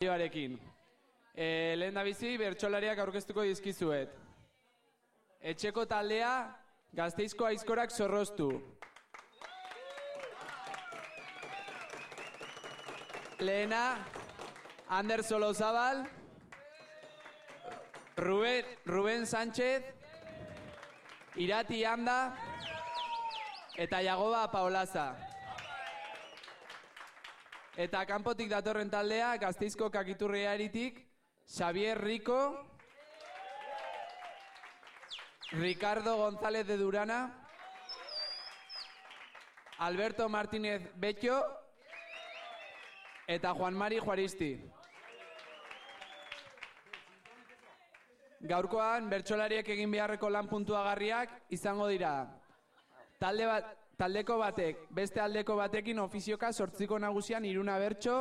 Joarekin. E, lehen da bizi, bertsolariak aurkeztuko dizkizuet. Etxeko taldea, gazteizko aizkorak zorroztu. Lehena, Ander Solozabal, Ruben, Ruben Sánchez, Irati Anda, eta Jagoba Paolaza. Eta kanpotik datorren taldea, gazteizko kakiturria eritik, Xavier Rico, Ricardo González de Durana, Alberto Martínez Betxo, eta Juan Mari Juaristi. Gaurkoan, bertsolariek egin beharreko lan puntuagarriak izango dira. Talde bat, taldeko batek, beste aldeko batekin ofizioka sortziko nagusian iruna bertso,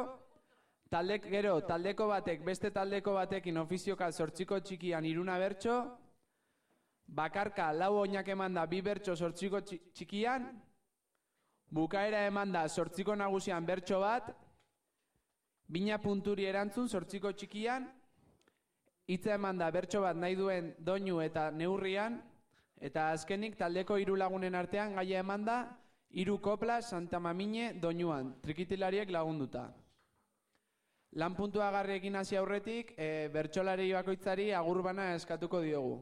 taldek gero, taldeko batek, beste taldeko batekin ofizioka sortziko txikian iruna bertso, bakarka lau oinak emanda bi bertso sortziko txi- txikian, bukaera emanda sortziko nagusian bertso bat, bina punturi erantzun sortziko txikian, hitza emanda bertso bat nahi duen doinu eta neurrian, eta azkenik taldeko hiru lagunen artean gaia emanda, hiru kopla Santa Mamine doinuan, trikitilariek lagunduta. Lan puntua garriekin hasi aurretik, e, bertsolari bakoitzari agur bana eskatuko diogu.